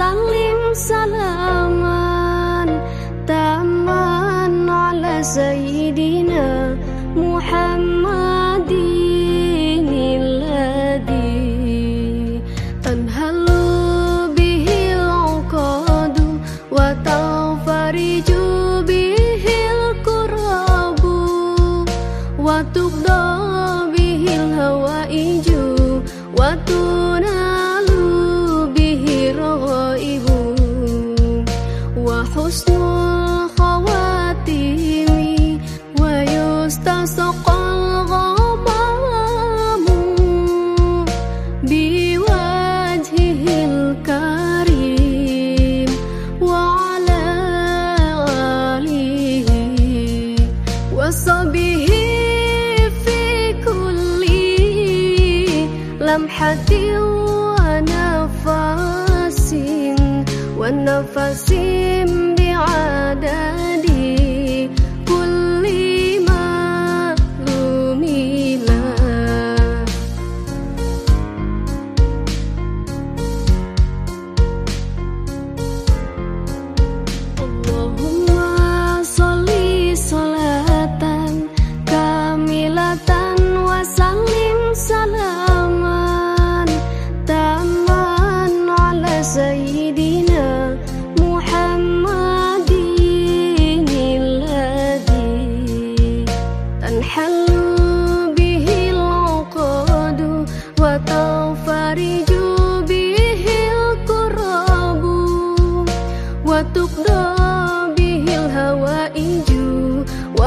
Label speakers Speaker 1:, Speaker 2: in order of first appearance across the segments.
Speaker 1: وسلم سلاما تاما على سيدنا محمد الذي تنهل به العقاد وتنفرج به وحسن الخواتيم ويستسقى وصحبه في كل لمحة ونفس والنفس بعدد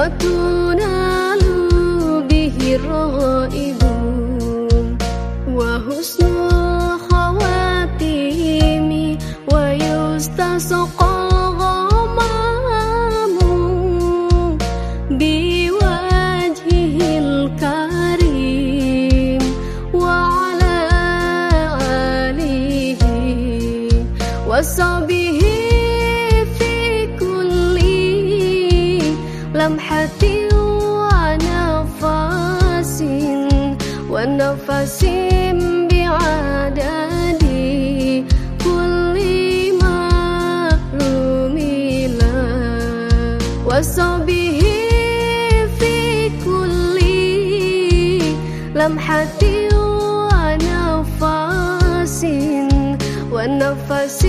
Speaker 1: وتنال به الرغائب وحسن الخواتيم ويستسقى الغمام لمحة ونفس ونفس بعدد كل معلوم له وصحبه في كل لمحة ونفس ونفس